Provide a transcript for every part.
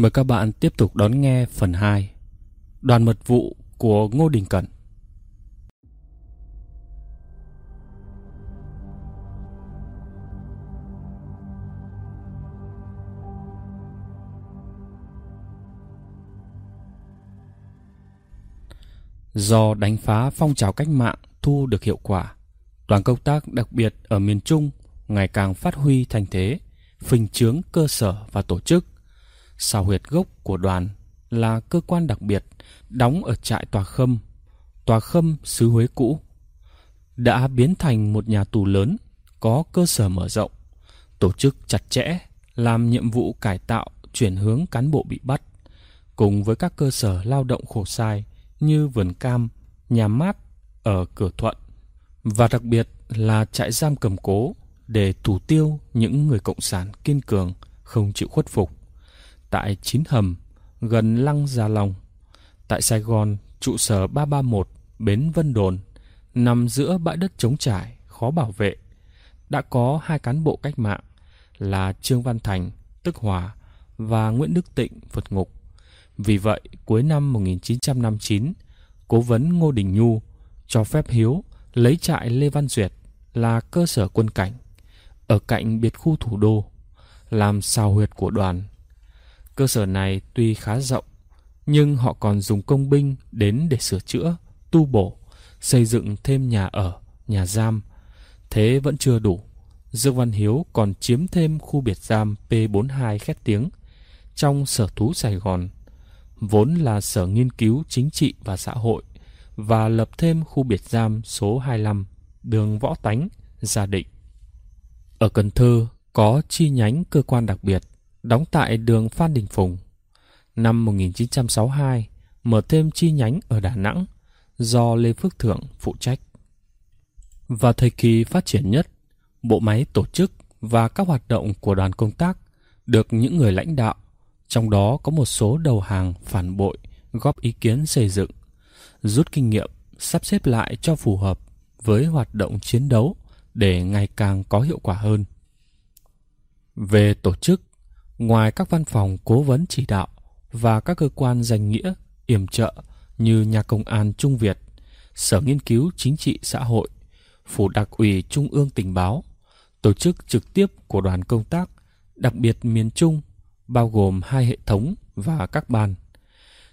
Mời các bạn tiếp tục đón nghe phần 2 Đoàn mật vụ của Ngô Đình Cẩn. Do đánh phá phong trào cách mạng thu được hiệu quả, Đoàn công tác đặc biệt ở miền Trung ngày càng phát huy thành thế, phình trướng cơ sở và tổ chức. Sao huyệt gốc của đoàn là cơ quan đặc biệt đóng ở trại Tòa Khâm, Tòa Khâm xứ Huế cũ, đã biến thành một nhà tù lớn có cơ sở mở rộng, tổ chức chặt chẽ, làm nhiệm vụ cải tạo, chuyển hướng cán bộ bị bắt, cùng với các cơ sở lao động khổ sai như vườn cam, nhà mát ở Cửa Thuận, và đặc biệt là trại giam cầm cố để thủ tiêu những người cộng sản kiên cường không chịu khuất phục tại Chín Hầm, gần Lăng Gia Long. Tại Sài Gòn, trụ sở 331, Bến Vân Đồn, nằm giữa bãi đất trống trải, khó bảo vệ. Đã có hai cán bộ cách mạng là Trương Văn Thành, tức Hòa, và Nguyễn Đức Tịnh, phật ngục. Vì vậy, cuối năm 1959, cố vấn Ngô Đình Nhu cho phép Hiếu lấy trại Lê Văn Duyệt là cơ sở quân cảnh ở cạnh biệt khu thủ đô, làm sao huyệt của đoàn Cơ sở này tuy khá rộng, nhưng họ còn dùng công binh đến để sửa chữa, tu bổ, xây dựng thêm nhà ở, nhà giam. Thế vẫn chưa đủ. Dương Văn Hiếu còn chiếm thêm khu biệt giam P42 khét tiếng trong sở thú Sài Gòn, vốn là sở nghiên cứu chính trị và xã hội, và lập thêm khu biệt giam số 25, đường Võ Tánh, Gia Định. Ở Cần Thơ có chi nhánh cơ quan đặc biệt đóng tại đường Phan Đình Phùng. Năm 1962, mở thêm chi nhánh ở Đà Nẵng do Lê Phước Thượng phụ trách. Vào thời kỳ phát triển nhất, bộ máy tổ chức và các hoạt động của đoàn công tác được những người lãnh đạo, trong đó có một số đầu hàng phản bội, góp ý kiến xây dựng, rút kinh nghiệm, sắp xếp lại cho phù hợp với hoạt động chiến đấu để ngày càng có hiệu quả hơn. Về tổ chức Ngoài các văn phòng cố vấn chỉ đạo và các cơ quan danh nghĩa, yểm trợ như Nhà Công an Trung Việt, Sở Nghiên cứu Chính trị Xã hội, Phủ Đặc ủy Trung ương Tình báo, tổ chức trực tiếp của đoàn công tác, đặc biệt miền Trung, bao gồm hai hệ thống và các ban.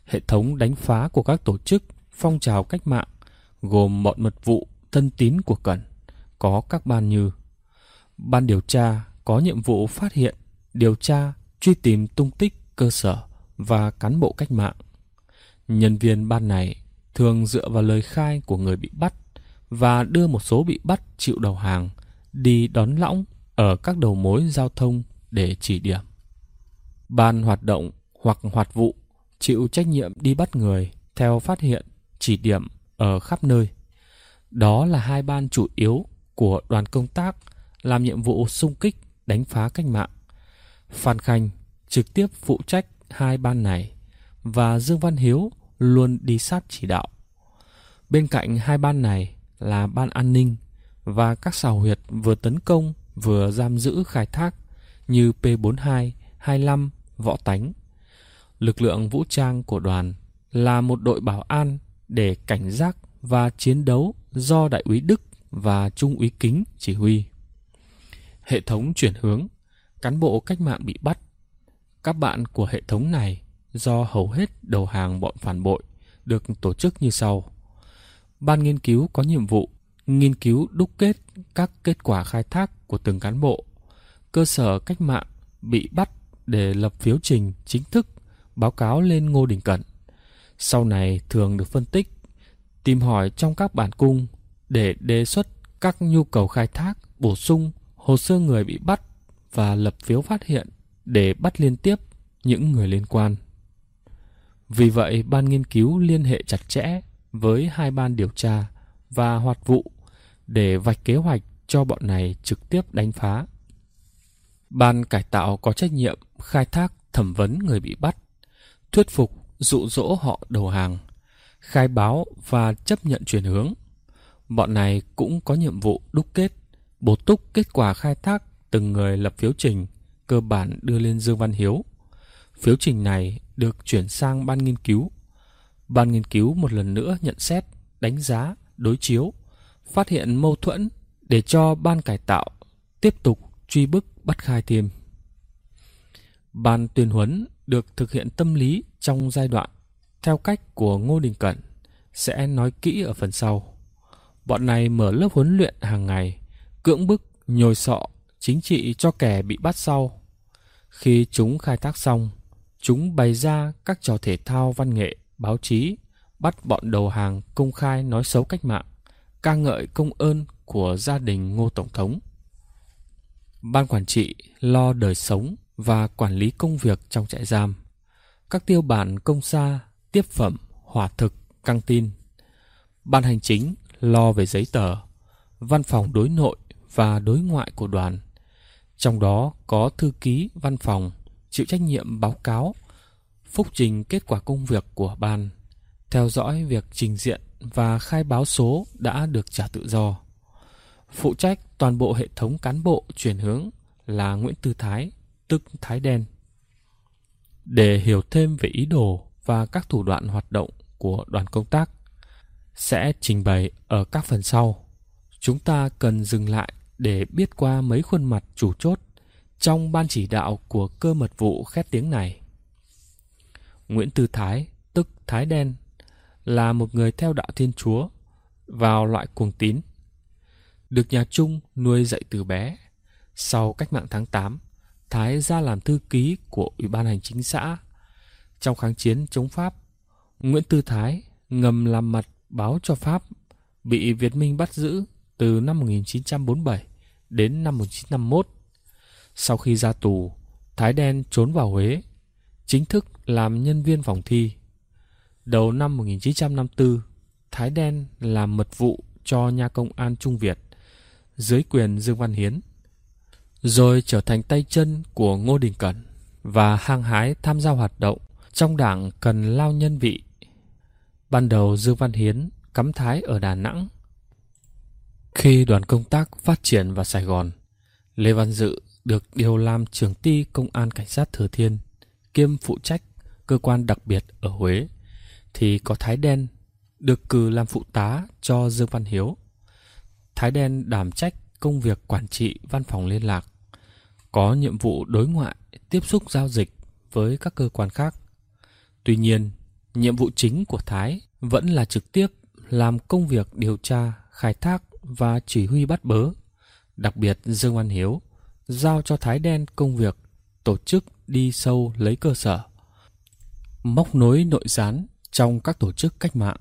Hệ thống đánh phá của các tổ chức phong trào cách mạng gồm bọn mật vụ thân tín của Cẩn, có các ban như Ban điều tra có nhiệm vụ phát hiện, điều tra, truy tìm tung tích cơ sở và cán bộ cách mạng. Nhân viên ban này thường dựa vào lời khai của người bị bắt và đưa một số bị bắt chịu đầu hàng đi đón lõng ở các đầu mối giao thông để chỉ điểm. Ban hoạt động hoặc hoạt vụ chịu trách nhiệm đi bắt người theo phát hiện, chỉ điểm ở khắp nơi. Đó là hai ban chủ yếu của đoàn công tác làm nhiệm vụ xung kích đánh phá cách mạng. Phan Khanh trực tiếp phụ trách hai ban này và Dương Văn Hiếu luôn đi sát chỉ đạo. Bên cạnh hai ban này là ban an ninh và các xào huyệt vừa tấn công vừa giam giữ khai thác như P42, 25, Võ Tánh. Lực lượng vũ trang của đoàn là một đội bảo an để cảnh giác và chiến đấu do Đại úy Đức và Trung úy Kính chỉ huy. Hệ thống chuyển hướng cán bộ cách mạng bị bắt. Các bạn của hệ thống này do hầu hết đầu hàng bọn phản bội được tổ chức như sau. Ban nghiên cứu có nhiệm vụ nghiên cứu đúc kết các kết quả khai thác của từng cán bộ. Cơ sở cách mạng bị bắt để lập phiếu trình chính thức báo cáo lên Ngô Đình Cẩn. Sau này thường được phân tích, tìm hỏi trong các bản cung để đề xuất các nhu cầu khai thác, bổ sung hồ sơ người bị bắt và lập phiếu phát hiện để bắt liên tiếp những người liên quan. Vì vậy, ban nghiên cứu liên hệ chặt chẽ với hai ban điều tra và hoạt vụ để vạch kế hoạch cho bọn này trực tiếp đánh phá. Ban cải tạo có trách nhiệm khai thác thẩm vấn người bị bắt, thuyết phục dụ dỗ họ đầu hàng, khai báo và chấp nhận chuyển hướng. Bọn này cũng có nhiệm vụ đúc kết, bổ túc kết quả khai thác từng người lập phiếu trình cơ bản đưa lên Dương Văn Hiếu. Phiếu trình này được chuyển sang ban nghiên cứu. Ban nghiên cứu một lần nữa nhận xét, đánh giá, đối chiếu, phát hiện mâu thuẫn để cho ban cải tạo tiếp tục truy bức bắt khai thêm. Ban tuyên huấn được thực hiện tâm lý trong giai đoạn theo cách của Ngô Đình Cẩn sẽ nói kỹ ở phần sau. Bọn này mở lớp huấn luyện hàng ngày, cưỡng bức, nhồi sọ, chính trị cho kẻ bị bắt sau. Khi chúng khai thác xong, chúng bày ra các trò thể thao văn nghệ, báo chí, bắt bọn đầu hàng công khai nói xấu cách mạng, ca ngợi công ơn của gia đình Ngô Tổng thống. Ban quản trị lo đời sống và quản lý công việc trong trại giam. Các tiêu bản công xa, tiếp phẩm, hỏa thực, căng tin. Ban hành chính lo về giấy tờ, văn phòng đối nội và đối ngoại của đoàn. Trong đó có thư ký văn phòng chịu trách nhiệm báo cáo, phúc trình kết quả công việc của ban, theo dõi việc trình diện và khai báo số đã được trả tự do. Phụ trách toàn bộ hệ thống cán bộ chuyển hướng là Nguyễn Tư Thái, tức Thái Đen. Để hiểu thêm về ý đồ và các thủ đoạn hoạt động của đoàn công tác sẽ trình bày ở các phần sau. Chúng ta cần dừng lại để biết qua mấy khuôn mặt chủ chốt trong ban chỉ đạo của cơ mật vụ khét tiếng này. Nguyễn Tư Thái, tức Thái Đen, là một người theo đạo Thiên Chúa, vào loại cuồng tín. Được nhà Trung nuôi dạy từ bé. Sau cách mạng tháng 8, Thái ra làm thư ký của Ủy ban Hành chính xã. Trong kháng chiến chống Pháp, Nguyễn Tư Thái ngầm làm mặt báo cho Pháp bị Việt Minh bắt giữ từ năm 1947 đến năm 1951. Sau khi ra tù, Thái Đen trốn vào Huế, chính thức làm nhân viên phòng thi. Đầu năm 1954, Thái Đen làm mật vụ cho nhà công an Trung Việt dưới quyền Dương Văn Hiến rồi trở thành tay chân của Ngô Đình Cẩn và hăng hái tham gia hoạt động trong đảng cần lao nhân vị. Ban đầu Dương Văn Hiến cắm thái ở Đà Nẵng. Khi đoàn công tác phát triển vào Sài Gòn, Lê Văn Dự được điều làm trưởng ty công an cảnh sát Thừa Thiên, kiêm phụ trách cơ quan đặc biệt ở Huế, thì có Thái Đen được cử làm phụ tá cho Dương Văn Hiếu. Thái Đen đảm trách công việc quản trị văn phòng liên lạc, có nhiệm vụ đối ngoại, tiếp xúc giao dịch với các cơ quan khác. Tuy nhiên, nhiệm vụ chính của Thái vẫn là trực tiếp làm công việc điều tra, khai thác và chỉ huy bắt bớ. Đặc biệt Dương Văn Hiếu giao cho Thái Đen công việc tổ chức đi sâu lấy cơ sở, móc nối nội gián trong các tổ chức cách mạng.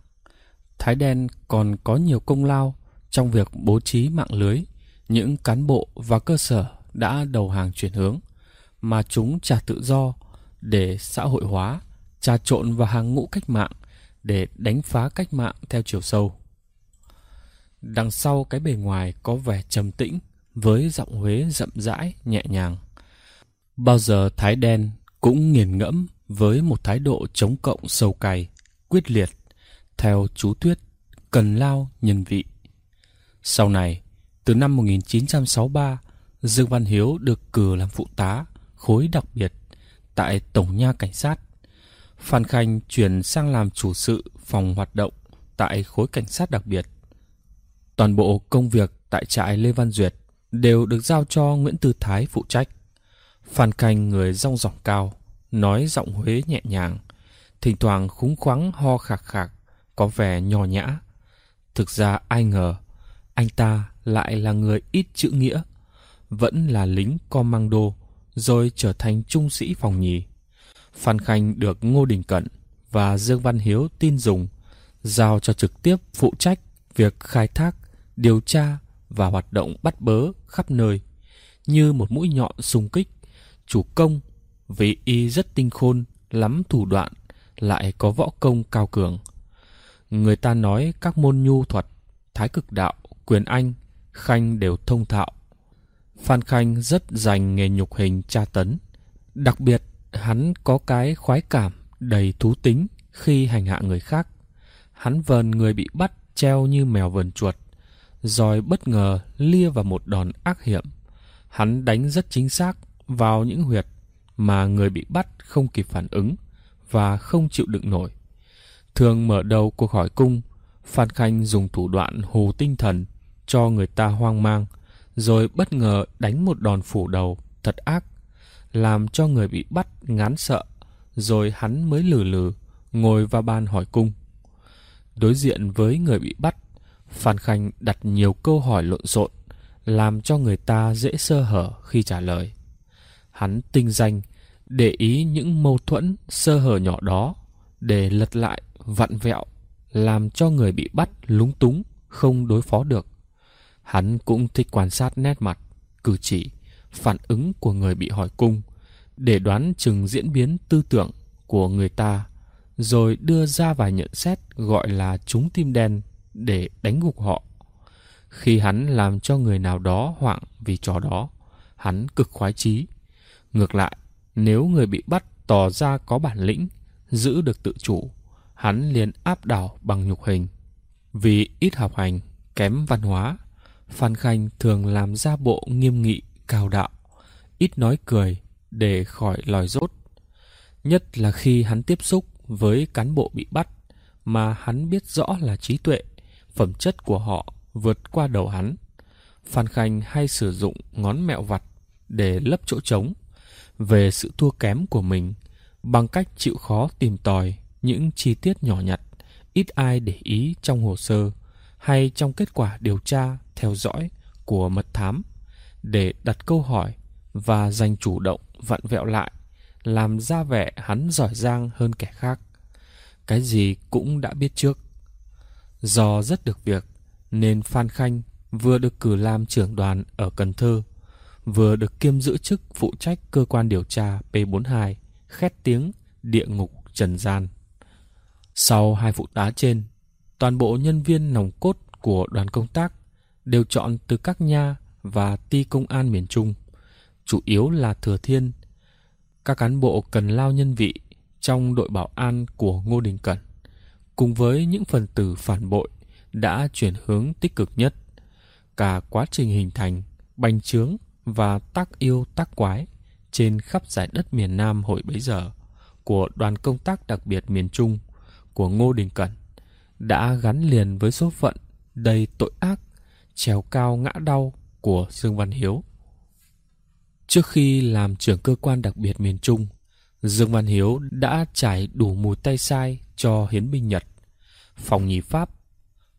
Thái Đen còn có nhiều công lao trong việc bố trí mạng lưới những cán bộ và cơ sở đã đầu hàng chuyển hướng mà chúng trả tự do để xã hội hóa, trà trộn vào hàng ngũ cách mạng để đánh phá cách mạng theo chiều sâu. Đằng sau cái bề ngoài có vẻ trầm tĩnh với giọng Huế rậm rãi, nhẹ nhàng. Bao giờ Thái Đen cũng nghiền ngẫm với một thái độ chống cộng sâu cay, quyết liệt, theo chú Tuyết, cần lao nhân vị. Sau này, từ năm 1963, Dương Văn Hiếu được cử làm phụ tá, khối đặc biệt tại Tổng nha Cảnh sát. Phan Khanh chuyển sang làm chủ sự phòng hoạt động tại khối cảnh sát đặc biệt. Toàn bộ công việc tại trại Lê Văn Duyệt đều được giao cho Nguyễn Tư Thái phụ trách. Phan Khanh người rong ròng cao, nói giọng Huế nhẹ nhàng, thỉnh thoảng khúng khoắng ho khạc khạc, có vẻ nhỏ nhã. Thực ra ai ngờ, anh ta lại là người ít chữ nghĩa, vẫn là lính commando, rồi trở thành trung sĩ phòng nhì. Phan Khanh được Ngô Đình Cận và Dương Văn Hiếu tin dùng, giao cho trực tiếp phụ trách việc khai thác, điều tra và hoạt động bắt bớ khắp nơi, như một mũi nhọn xung kích, chủ công vì y rất tinh khôn, lắm thủ đoạn, lại có võ công cao cường. Người ta nói các môn nhu thuật, thái cực đạo, quyền anh Khanh đều thông thạo. Phan Khanh rất dành nghề nhục hình tra tấn. Đặc biệt, hắn có cái khoái cảm đầy thú tính khi hành hạ người khác. Hắn vờn người bị bắt treo như mèo vờn chuột, rồi bất ngờ lia vào một đòn ác hiểm. Hắn đánh rất chính xác vào những huyệt mà người bị bắt không kịp phản ứng và không chịu đựng nổi. Thường mở đầu cuộc hỏi cung, Phan Khanh dùng thủ đoạn hù tinh thần cho người ta hoang mang, rồi bất ngờ đánh một đòn phủ đầu thật ác, làm cho người bị bắt ngán sợ, rồi hắn mới lử lử ngồi vào ban hỏi cung. Đối diện với người bị bắt, Phan Khanh đặt nhiều câu hỏi lộn xộn, làm cho người ta dễ sơ hở khi trả lời. Hắn tinh danh, để ý những mâu thuẫn sơ hở nhỏ đó để lật lại vặn vẹo làm cho người bị bắt lúng túng không đối phó được hắn cũng thích quan sát nét mặt cử chỉ phản ứng của người bị hỏi cung để đoán chừng diễn biến tư tưởng của người ta rồi đưa ra vài nhận xét gọi là trúng tim đen để đánh gục họ. Khi hắn làm cho người nào đó hoảng vì trò đó, hắn cực khoái chí. Ngược lại, nếu người bị bắt tỏ ra có bản lĩnh, giữ được tự chủ, hắn liền áp đảo bằng nhục hình. Vì ít học hành, kém văn hóa, phan khanh thường làm ra bộ nghiêm nghị, cao đạo, ít nói cười để khỏi lòi rốt. Nhất là khi hắn tiếp xúc với cán bộ bị bắt mà hắn biết rõ là trí tuệ phẩm chất của họ vượt qua đầu hắn. Phan khanh hay sử dụng ngón mẹo vặt để lấp chỗ trống về sự thua kém của mình bằng cách chịu khó tìm tòi những chi tiết nhỏ nhặt, ít ai để ý trong hồ sơ hay trong kết quả điều tra theo dõi của mật thám để đặt câu hỏi và giành chủ động vặn vẹo lại, làm ra vẻ hắn giỏi giang hơn kẻ khác. Cái gì cũng đã biết trước do rất được việc nên phan khanh vừa được cử làm trưởng đoàn ở cần thơ vừa được kiêm giữ chức phụ trách cơ quan điều tra P42, khét tiếng địa ngục trần gian. Sau hai vụ tá trên, toàn bộ nhân viên nòng cốt của đoàn công tác đều chọn từ các nha và ti công an miền Trung, chủ yếu là Thừa Thiên. Các cán bộ cần lao nhân vị trong đội bảo an của Ngô Đình Cẩn, cùng với những phần tử phản bội đã chuyển hướng tích cực nhất. Cả quá trình hình thành, bành trướng và tác yêu tác quái trên khắp giải đất miền Nam hồi bấy giờ của đoàn công tác đặc biệt miền Trung của Ngô Đình Cẩn đã gắn liền với số phận đầy tội ác, trèo cao ngã đau của Dương Văn Hiếu. Trước khi làm trưởng cơ quan đặc biệt miền Trung, Dương Văn Hiếu đã trải đủ mùi tay sai cho hiến binh Nhật, phòng nhì Pháp,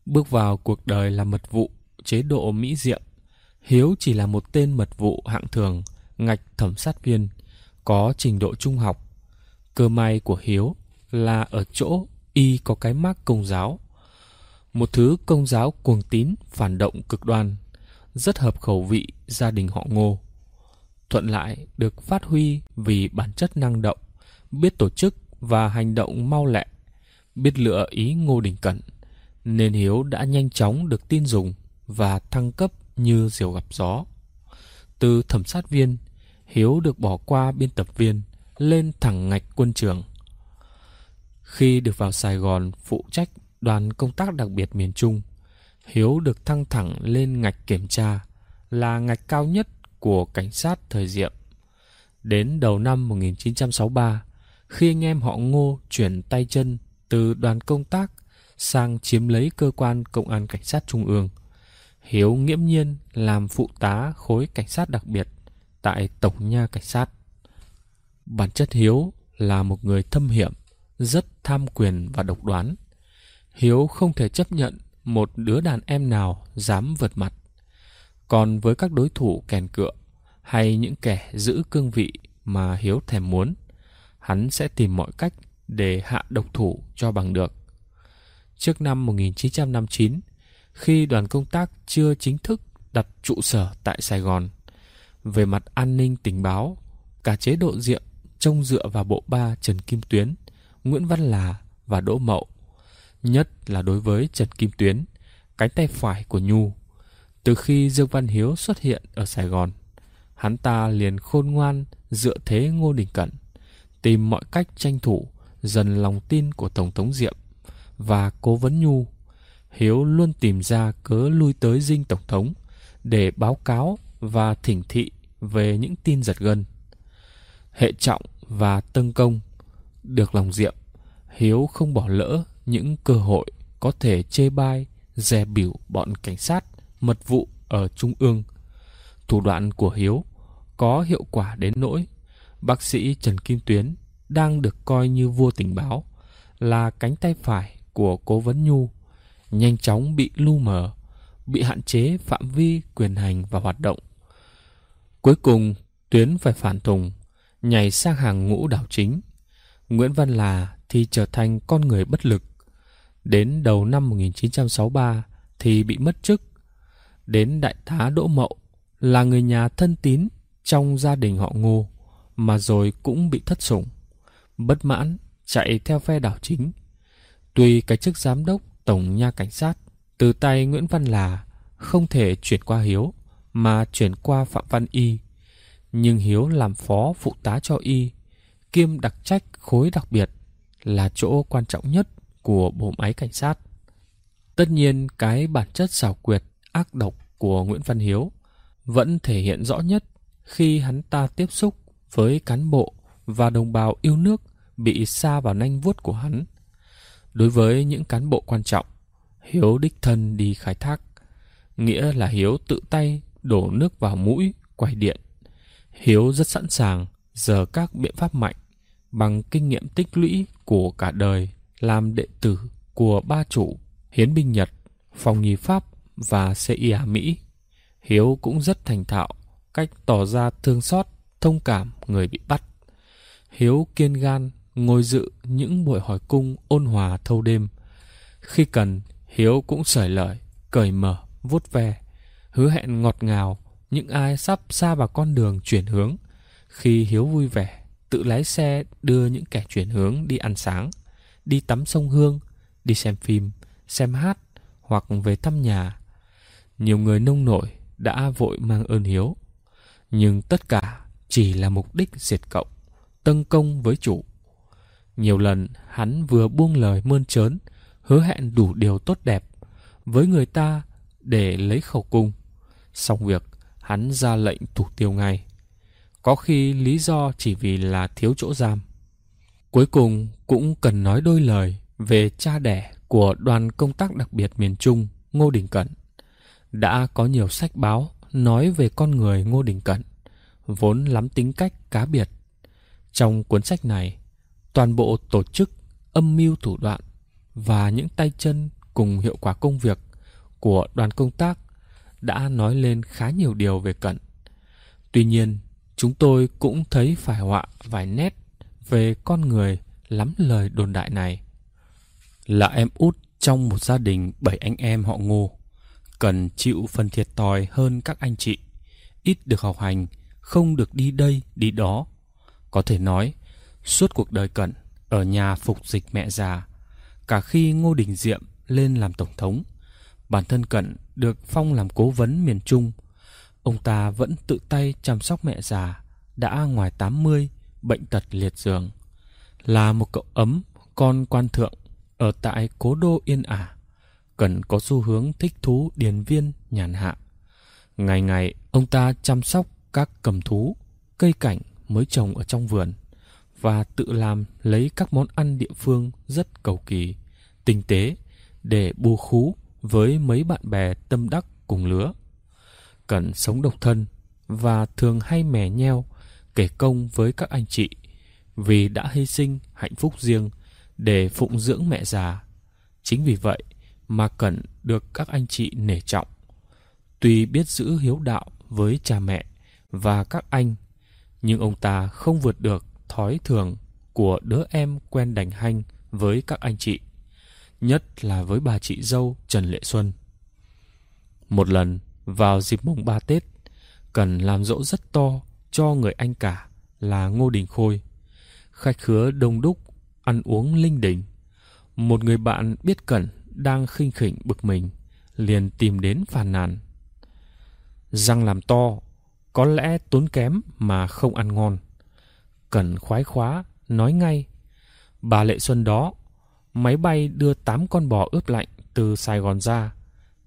bước vào cuộc đời làm mật vụ chế độ Mỹ Diệm Hiếu chỉ là một tên mật vụ hạng thường, ngạch thẩm sát viên, có trình độ trung học. Cơ may của Hiếu là ở chỗ y có cái mác công giáo. Một thứ công giáo cuồng tín, phản động cực đoan, rất hợp khẩu vị gia đình họ ngô. Thuận lại được phát huy vì bản chất năng động, biết tổ chức và hành động mau lẹ, biết lựa ý Ngô Đình Cẩn, nên Hiếu đã nhanh chóng được tin dùng và thăng cấp như diều gặp gió. Từ thẩm sát viên, Hiếu được bỏ qua biên tập viên, lên thẳng ngạch quân trường. Khi được vào Sài Gòn phụ trách đoàn công tác đặc biệt miền Trung, Hiếu được thăng thẳng lên ngạch kiểm tra, là ngạch cao nhất của cảnh sát thời diệm. Đến đầu năm 1963, khi anh em họ Ngô chuyển tay chân từ đoàn công tác sang chiếm lấy cơ quan công an cảnh sát trung ương, Hiếu nghiễm nhiên làm phụ tá khối cảnh sát đặc biệt tại Tổng nha Cảnh sát. Bản chất Hiếu là một người thâm hiểm, rất tham quyền và độc đoán. Hiếu không thể chấp nhận một đứa đàn em nào dám vượt mặt. Còn với các đối thủ kèn cựa hay những kẻ giữ cương vị mà Hiếu thèm muốn, hắn sẽ tìm mọi cách để hạ độc thủ cho bằng được. Trước năm 1959, khi đoàn công tác chưa chính thức đặt trụ sở tại Sài Gòn. Về mặt an ninh tình báo, cả chế độ diệm trông dựa vào bộ ba Trần Kim Tuyến, Nguyễn Văn Là và Đỗ Mậu. Nhất là đối với Trần Kim Tuyến, cánh tay phải của Nhu. Từ khi Dương Văn Hiếu xuất hiện ở Sài Gòn, hắn ta liền khôn ngoan dựa thế Ngô Đình Cẩn, tìm mọi cách tranh thủ dần lòng tin của Tổng thống Diệm và cố vấn Nhu Hiếu luôn tìm ra cớ lui tới dinh tổng thống để báo cáo và thỉnh thị về những tin giật gân. hệ trọng và tân công. Được lòng Diệm, Hiếu không bỏ lỡ những cơ hội có thể chê bai, dè biểu bọn cảnh sát, mật vụ ở Trung ương. Thủ đoạn của Hiếu có hiệu quả đến nỗi bác sĩ Trần Kim Tuyến đang được coi như vua tình báo, là cánh tay phải của cố vấn Nhu, nhanh chóng bị lu mờ, bị hạn chế phạm vi quyền hành và hoạt động. Cuối cùng, Tuyến phải phản thùng, nhảy sang hàng ngũ đảo chính. Nguyễn Văn Là thì trở thành con người bất lực. Đến đầu năm 1963 thì bị mất chức. Đến đại tá Đỗ Mậu là người nhà thân tín trong gia đình họ Ngô mà rồi cũng bị thất sủng. Bất mãn chạy theo phe đảo chính. Tuy cái chức giám đốc tổng nha cảnh sát từ tay Nguyễn Văn Là không thể chuyển qua Hiếu mà chuyển qua Phạm Văn Y. Nhưng Hiếu làm phó phụ tá cho Y, kiêm đặc trách khối đặc biệt là chỗ quan trọng nhất của bộ máy cảnh sát. Tất nhiên cái bản chất xảo quyệt, ác độc của Nguyễn Văn Hiếu vẫn thể hiện rõ nhất khi hắn ta tiếp xúc với cán bộ và đồng bào yêu nước bị xa vào nanh vuốt của hắn. Đối với những cán bộ quan trọng, Hiếu đích thân đi khai thác, nghĩa là Hiếu tự tay đổ nước vào mũi, quay điện. Hiếu rất sẵn sàng giờ các biện pháp mạnh bằng kinh nghiệm tích lũy của cả đời làm đệ tử của ba chủ Hiến binh Nhật, Phòng nhì Pháp và CIA Mỹ. Hiếu cũng rất thành thạo cách tỏ ra thương xót, thông cảm người bị bắt. Hiếu kiên gan ngồi dự những buổi hỏi cung ôn hòa thâu đêm. Khi cần, Hiếu cũng sởi lời, cởi mở, vuốt ve, hứa hẹn ngọt ngào những ai sắp xa vào con đường chuyển hướng. Khi Hiếu vui vẻ, tự lái xe đưa những kẻ chuyển hướng đi ăn sáng, đi tắm sông Hương, đi xem phim, xem hát hoặc về thăm nhà. Nhiều người nông nổi đã vội mang ơn Hiếu. Nhưng tất cả chỉ là mục đích diệt cộng, tân công với chủ. Nhiều lần hắn vừa buông lời mơn trớn, hứa hẹn đủ điều tốt đẹp với người ta để lấy khẩu cung. Xong việc, hắn ra lệnh thủ tiêu ngay. Có khi lý do chỉ vì là thiếu chỗ giam. Cuối cùng cũng cần nói đôi lời về cha đẻ của đoàn công tác đặc biệt miền Trung Ngô Đình Cẩn. Đã có nhiều sách báo nói về con người Ngô Đình Cẩn, vốn lắm tính cách cá biệt. Trong cuốn sách này, toàn bộ tổ chức, âm mưu thủ đoạn và những tay chân cùng hiệu quả công việc của đoàn công tác đã nói lên khá nhiều điều về cận. Tuy nhiên, chúng tôi cũng thấy phải họa vài nét về con người lắm lời đồn đại này. Là em út trong một gia đình bảy anh em họ ngô, cần chịu phần thiệt thòi hơn các anh chị, ít được học hành, không được đi đây đi đó. Có thể nói, suốt cuộc đời cận ở nhà phục dịch mẹ già, cả khi Ngô Đình Diệm lên làm tổng thống, bản thân cận được phong làm cố vấn miền Trung – Ông ta vẫn tự tay chăm sóc mẹ già, đã ngoài 80, bệnh tật liệt giường. Là một cậu ấm, con quan thượng, ở tại cố đô yên ả, cần có xu hướng thích thú điền viên nhàn hạ. Ngày ngày, ông ta chăm sóc các cầm thú, cây cảnh mới trồng ở trong vườn và tự làm lấy các món ăn địa phương rất cầu kỳ, tinh tế để bù khú với mấy bạn bè tâm đắc cùng lứa cần sống độc thân và thường hay mè nheo kể công với các anh chị vì đã hy sinh hạnh phúc riêng để phụng dưỡng mẹ già. Chính vì vậy mà Cẩn được các anh chị nể trọng. Tuy biết giữ hiếu đạo với cha mẹ và các anh, nhưng ông ta không vượt được thói thường của đứa em quen đành hanh với các anh chị, nhất là với bà chị dâu Trần Lệ Xuân. Một lần, vào dịp mùng ba Tết, cần làm dỗ rất to cho người anh cả là Ngô Đình Khôi. Khách khứa đông đúc, ăn uống linh đình. Một người bạn biết Cẩn đang khinh khỉnh bực mình, liền tìm đến phàn nàn. Răng làm to, có lẽ tốn kém mà không ăn ngon. Cẩn khoái khóa, nói ngay. Bà Lệ Xuân đó, máy bay đưa tám con bò ướp lạnh từ Sài Gòn ra.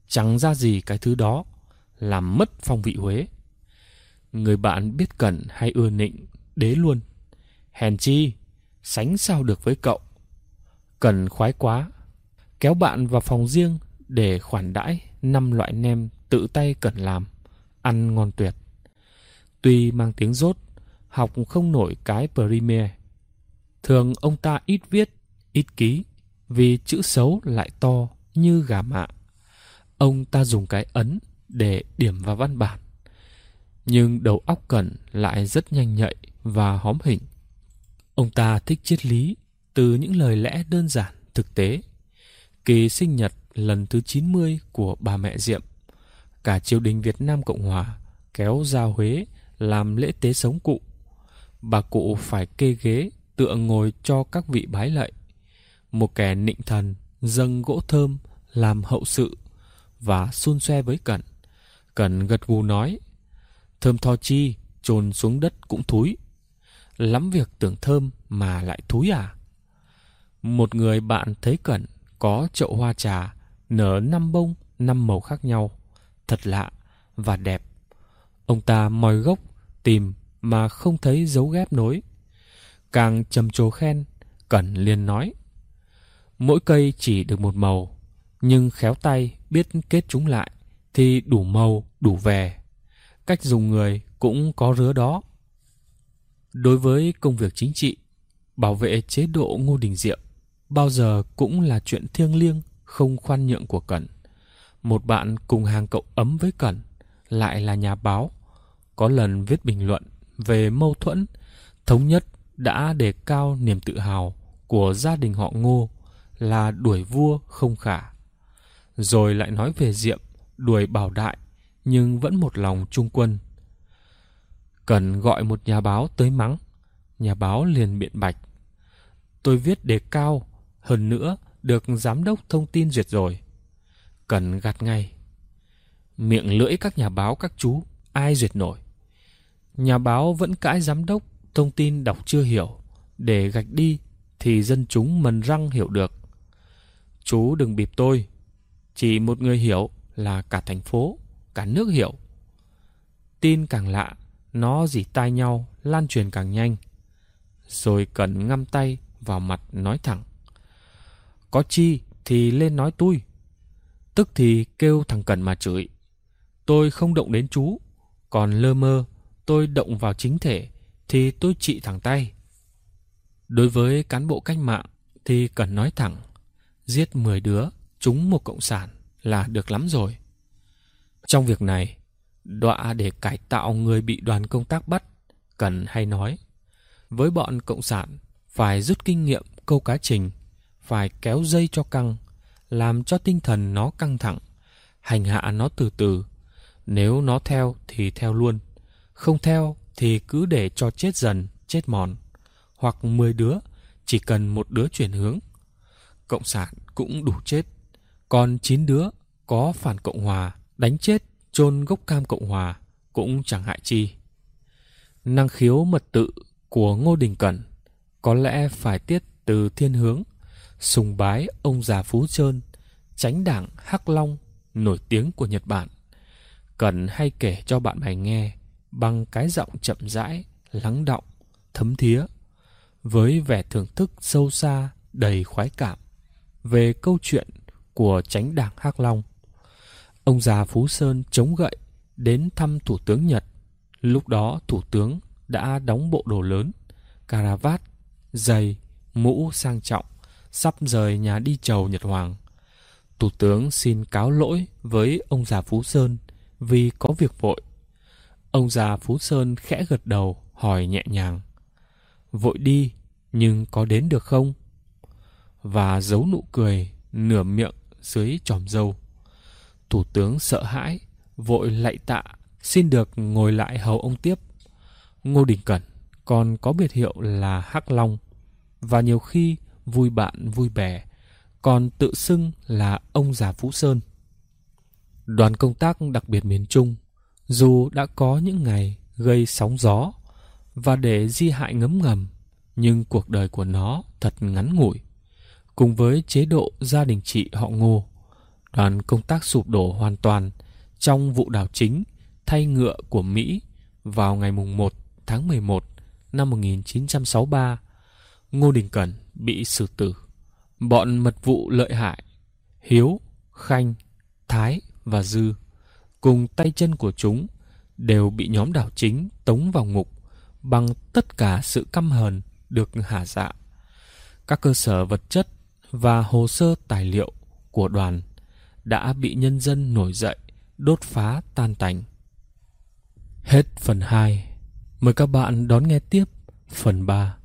Chẳng ra gì cái thứ đó làm mất phong vị Huế. Người bạn biết cẩn hay ưa nịnh, đế luôn. Hèn chi, sánh sao được với cậu. Cần khoái quá. Kéo bạn vào phòng riêng để khoản đãi năm loại nem tự tay cần làm. Ăn ngon tuyệt. Tuy mang tiếng rốt, học không nổi cái Premier. Thường ông ta ít viết, ít ký, vì chữ xấu lại to như gà mạ. Ông ta dùng cái ấn để điểm vào văn bản. Nhưng đầu óc Cẩn lại rất nhanh nhạy và hóm hình. Ông ta thích triết lý từ những lời lẽ đơn giản, thực tế. Kỳ sinh nhật lần thứ 90 của bà mẹ Diệm, cả triều đình Việt Nam Cộng Hòa kéo ra Huế làm lễ tế sống cụ. Bà cụ phải kê ghế tựa ngồi cho các vị bái lạy. Một kẻ nịnh thần dâng gỗ thơm làm hậu sự và xun xoe với Cẩn. Cẩn gật gù nói, thơm tho chi, trồn xuống đất cũng thúi. Lắm việc tưởng thơm mà lại thúi à? Một người bạn thấy Cẩn có chậu hoa trà nở năm bông, năm màu khác nhau. Thật lạ và đẹp. Ông ta moi gốc, tìm mà không thấy dấu ghép nối. Càng trầm trồ khen, Cẩn liền nói. Mỗi cây chỉ được một màu, nhưng khéo tay biết kết chúng lại thì đủ màu, đủ vẻ. Cách dùng người cũng có rứa đó. Đối với công việc chính trị, bảo vệ chế độ Ngô Đình Diệm bao giờ cũng là chuyện thiêng liêng, không khoan nhượng của Cẩn. Một bạn cùng hàng cậu ấm với Cẩn, lại là nhà báo, có lần viết bình luận về mâu thuẫn, thống nhất đã đề cao niềm tự hào của gia đình họ Ngô là đuổi vua không khả. Rồi lại nói về Diệm đuổi bảo đại nhưng vẫn một lòng trung quân. Cần gọi một nhà báo tới mắng, nhà báo liền biện bạch. Tôi viết đề cao, hơn nữa được giám đốc thông tin duyệt rồi. Cần gạt ngay. Miệng lưỡi các nhà báo các chú, ai duyệt nổi. Nhà báo vẫn cãi giám đốc, thông tin đọc chưa hiểu, để gạch đi thì dân chúng mần răng hiểu được. Chú đừng bịp tôi, chỉ một người hiểu là cả thành phố, cả nước hiểu. Tin càng lạ, nó dỉ tai nhau, lan truyền càng nhanh. Rồi cần ngâm tay vào mặt nói thẳng. Có chi thì lên nói tôi. Tức thì kêu thằng Cần mà chửi. Tôi không động đến chú, còn lơ mơ tôi động vào chính thể thì tôi trị thẳng tay. Đối với cán bộ cách mạng thì cần nói thẳng, giết 10 đứa, chúng một cộng sản là được lắm rồi. Trong việc này, đọa để cải tạo người bị đoàn công tác bắt, cần hay nói. Với bọn cộng sản, phải rút kinh nghiệm câu cá trình, phải kéo dây cho căng, làm cho tinh thần nó căng thẳng, hành hạ nó từ từ. Nếu nó theo thì theo luôn, không theo thì cứ để cho chết dần, chết mòn. Hoặc 10 đứa, chỉ cần một đứa chuyển hướng. Cộng sản cũng đủ chết. Còn 9 đứa có phản Cộng Hòa, đánh chết, chôn gốc cam Cộng Hòa cũng chẳng hại chi. Năng khiếu mật tự của Ngô Đình Cẩn có lẽ phải tiết từ thiên hướng, sùng bái ông già Phú Trơn, tránh đảng Hắc Long nổi tiếng của Nhật Bản. cần hay kể cho bạn bè nghe bằng cái giọng chậm rãi, lắng động, thấm thía, với vẻ thưởng thức sâu xa, đầy khoái cảm về câu chuyện của tránh đảng Hắc Long. Ông già Phú Sơn chống gậy đến thăm Thủ tướng Nhật. Lúc đó Thủ tướng đã đóng bộ đồ lớn, cà vạt, giày, mũ sang trọng, sắp rời nhà đi chầu Nhật Hoàng. Thủ tướng xin cáo lỗi với ông già Phú Sơn vì có việc vội. Ông già Phú Sơn khẽ gật đầu hỏi nhẹ nhàng. Vội đi, nhưng có đến được không? Và giấu nụ cười nửa miệng dưới tròm dâu. Thủ tướng sợ hãi, vội lạy tạ, xin được ngồi lại hầu ông tiếp. Ngô Đình Cẩn còn có biệt hiệu là Hắc Long, và nhiều khi vui bạn vui bè, còn tự xưng là ông già Phú Sơn. Đoàn công tác đặc biệt miền Trung, dù đã có những ngày gây sóng gió và để di hại ngấm ngầm, nhưng cuộc đời của nó thật ngắn ngủi. Cùng với chế độ gia đình chị họ Ngô, đoàn công tác sụp đổ hoàn toàn trong vụ đảo chính thay ngựa của Mỹ vào ngày 1 tháng 11 năm 1963, Ngô Đình Cẩn bị xử tử. Bọn mật vụ lợi hại, Hiếu, Khanh, Thái và Dư cùng tay chân của chúng đều bị nhóm đảo chính tống vào ngục bằng tất cả sự căm hờn được hạ dạ. Các cơ sở vật chất và hồ sơ tài liệu của đoàn đã bị nhân dân nổi dậy đốt phá tan tành. Hết phần 2. Mời các bạn đón nghe tiếp phần 3.